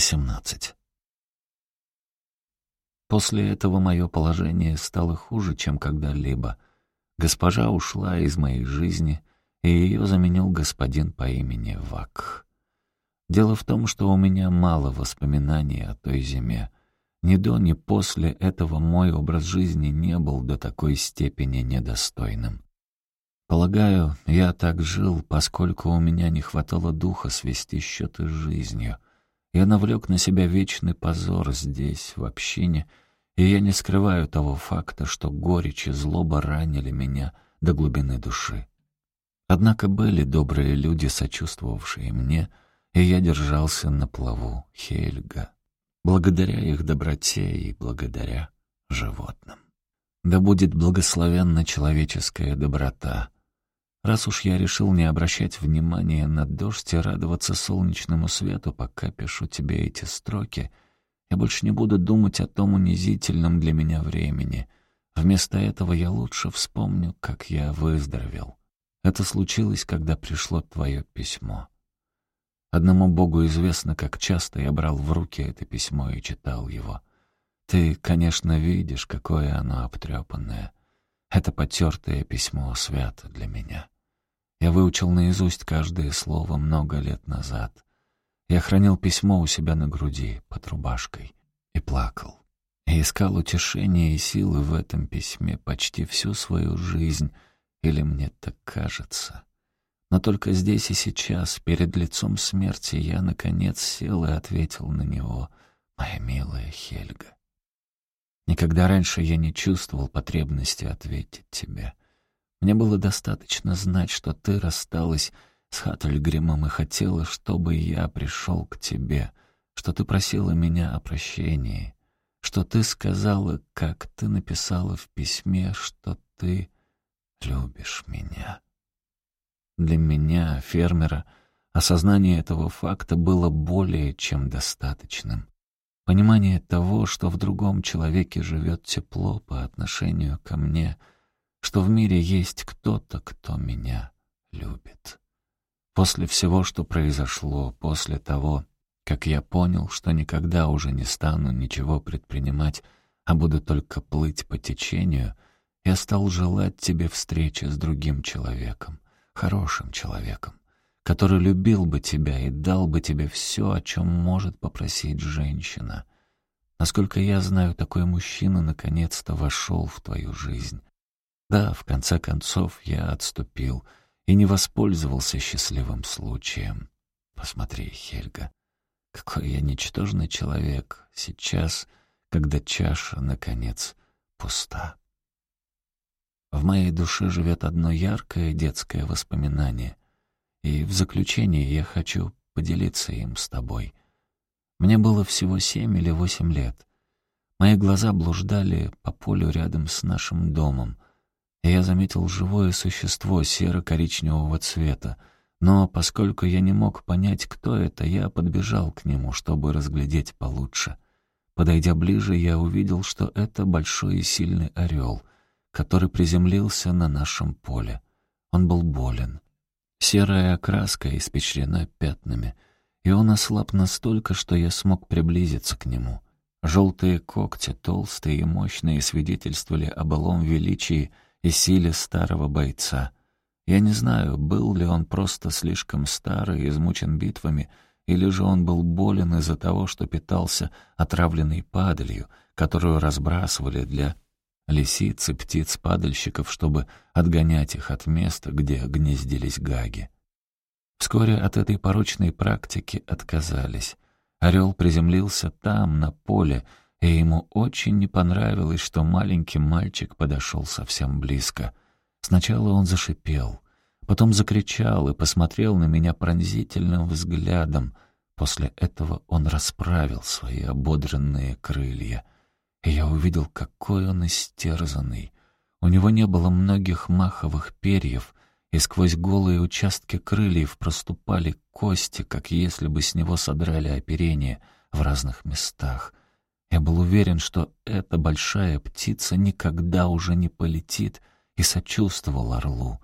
18. После этого мое положение стало хуже, чем когда-либо. Госпожа ушла из моей жизни, и ее заменил господин по имени Вак. Дело в том, что у меня мало воспоминаний о той зиме. Ни до, ни после этого мой образ жизни не был до такой степени недостойным. Полагаю, я так жил, поскольку у меня не хватало духа свести счеты с жизнью — я навлек на себя вечный позор здесь, в общине, и я не скрываю того факта, что горечь и злоба ранили меня до глубины души. Однако были добрые люди, сочувствовавшие мне, и я держался на плаву Хельга, благодаря их доброте и благодаря животным. Да будет благословенна человеческая доброта — Раз уж я решил не обращать внимания на дождь и радоваться солнечному свету, пока пишу тебе эти строки, я больше не буду думать о том унизительном для меня времени. Вместо этого я лучше вспомню, как я выздоровел. Это случилось, когда пришло твое письмо. Одному Богу известно, как часто я брал в руки это письмо и читал его. Ты, конечно, видишь, какое оно обтрепанное — это потертое письмо свято для меня. Я выучил наизусть каждое слово много лет назад. Я хранил письмо у себя на груди, под рубашкой, и плакал. И искал утешения и силы в этом письме почти всю свою жизнь, или мне так кажется. Но только здесь и сейчас, перед лицом смерти, я, наконец, сел и ответил на него, «Моя милая Хельга, Никогда раньше я не чувствовал потребности ответить тебе. Мне было достаточно знать, что ты рассталась с Хаттельгримом и хотела, чтобы я пришел к тебе, что ты просила меня о прощении, что ты сказала, как ты написала в письме, что ты любишь меня. Для меня, фермера, осознание этого факта было более чем достаточным. Понимание того, что в другом человеке живет тепло по отношению ко мне, что в мире есть кто-то, кто меня любит. После всего, что произошло, после того, как я понял, что никогда уже не стану ничего предпринимать, а буду только плыть по течению, я стал желать тебе встречи с другим человеком, хорошим человеком, который любил бы тебя и дал бы тебе все, о чем может попросить женщина. Насколько я знаю, такой мужчина наконец-то вошел в твою жизнь. Да, в конце концов, я отступил и не воспользовался счастливым случаем. Посмотри, Хельга, какой я ничтожный человек сейчас, когда чаша, наконец, пуста. В моей душе живет одно яркое детское воспоминание. И в заключение я хочу поделиться им с тобой. Мне было всего семь или восемь лет. Мои глаза блуждали по полю рядом с нашим домом, и я заметил живое существо серо-коричневого цвета, но поскольку я не мог понять, кто это, я подбежал к нему, чтобы разглядеть получше. Подойдя ближе, я увидел, что это большой и сильный орел, который приземлился на нашем поле. Он был болен. Серая окраска испещрена пятнами, и он ослаб настолько, что я смог приблизиться к нему. Желтые когти, толстые и мощные, свидетельствовали о былом величии и силе старого бойца. Я не знаю, был ли он просто слишком старый, измучен битвами, или же он был болен из-за того, что питался отравленной падалью, которую разбрасывали для лисиц и птиц-падальщиков, чтобы отгонять их от места, где гнездились гаги. Вскоре от этой порочной практики отказались. Орел приземлился там, на поле, и ему очень не понравилось, что маленький мальчик подошел совсем близко. Сначала он зашипел, потом закричал и посмотрел на меня пронзительным взглядом. После этого он расправил свои ободренные крылья — и я увидел, какой он истерзанный. У него не было многих маховых перьев, и сквозь голые участки крыльев проступали кости, как если бы с него содрали оперение в разных местах. Я был уверен, что эта большая птица никогда уже не полетит, и сочувствовал орлу.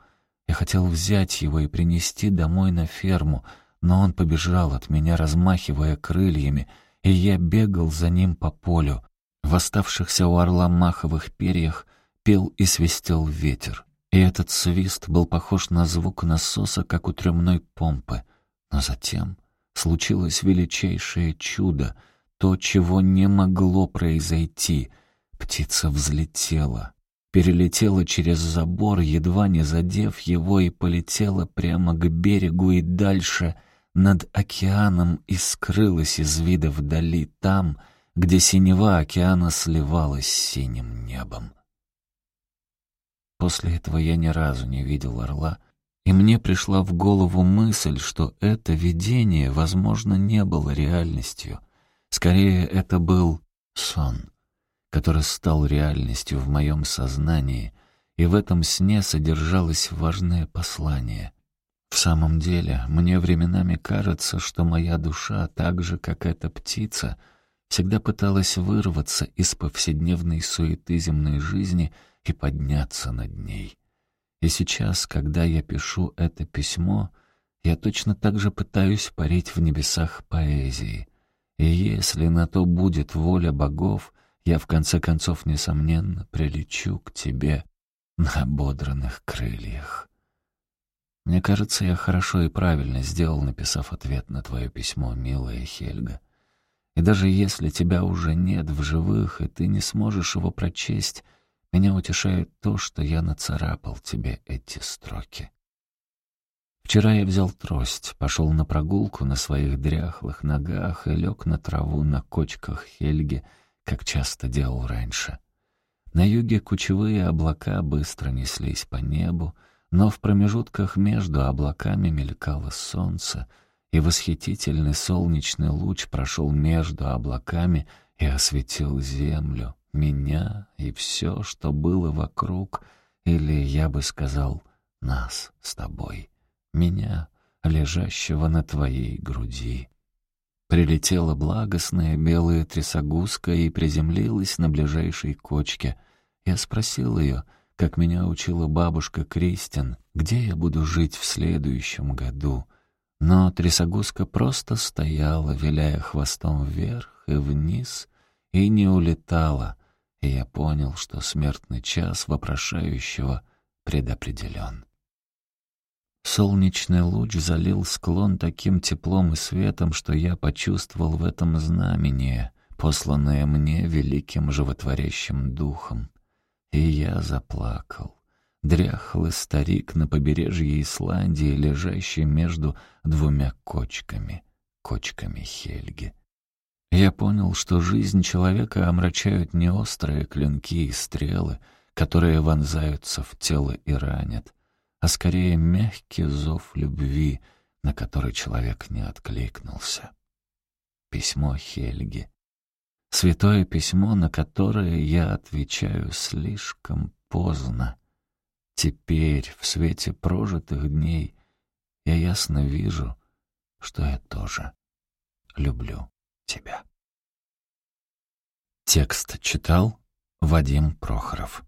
Я хотел взять его и принести домой на ферму, но он побежал от меня, размахивая крыльями, и я бегал за ним по полю. В оставшихся у орла маховых перьях пел и свистел ветер. И этот свист был похож на звук насоса, как у трёмной помпы. Но затем случилось величайшее чудо, то, чего не могло произойти. Птица взлетела, перелетела через забор, едва не задев его, и полетела прямо к берегу и дальше — над океаном и скрылась из вида вдали, там, где синева океана сливалась с синим небом. После этого я ни разу не видел орла, и мне пришла в голову мысль, что это видение, возможно, не было реальностью. Скорее, это был сон, который стал реальностью в моем сознании, и в этом сне содержалось важное послание. В самом деле, мне временами кажется, что моя душа, так же, как эта птица, всегда пыталась вырваться из повседневной суеты земной жизни и подняться над ней. И сейчас, когда я пишу это письмо, я точно так же пытаюсь парить в небесах поэзии. И если на то будет воля богов, я в конце концов, несомненно, прилечу к тебе на ободранных крыльях. Мне кажется, я хорошо и правильно сделал, написав ответ на твое письмо, милая Хельга. И даже если тебя уже нет в живых, и ты не сможешь его прочесть, меня утешает то, что я нацарапал тебе эти строки. Вчера я взял трость, пошел на прогулку на своих дряхлых ногах и лег на траву на кочках Хельги, как часто делал раньше. На юге кучевые облака быстро неслись по небу, но в промежутках между облаками мелькало солнце, и восхитительный солнечный луч прошел между облаками и осветил землю, меня и все, что было вокруг, или, я бы сказал, нас с тобой, меня, лежащего на твоей груди. Прилетела благостная белая трясогузка и приземлилась на ближайшей кочке. Я спросил ее — как меня учила бабушка Кристин, где я буду жить в следующем году. Но трясогузка просто стояла, виляя хвостом вверх и вниз, и не улетала, и я понял, что смертный час вопрошающего предопределен. Солнечный луч залил склон таким теплом и светом, что я почувствовал в этом знамение, посланное мне великим животворящим духом. И я заплакал. Дряхлый старик на побережье Исландии, лежащий между двумя кочками, кочками Хельги. Я понял, что жизнь человека омрачают не острые клинки и стрелы, которые вонзаются в тело и ранят, а скорее мягкий зов любви, на который человек не откликнулся. Письмо Хельги. Святое письмо, на которое я отвечаю слишком поздно. Теперь, в свете прожитых дней, я ясно вижу, что я тоже люблю тебя. Текст читал Вадим Прохоров.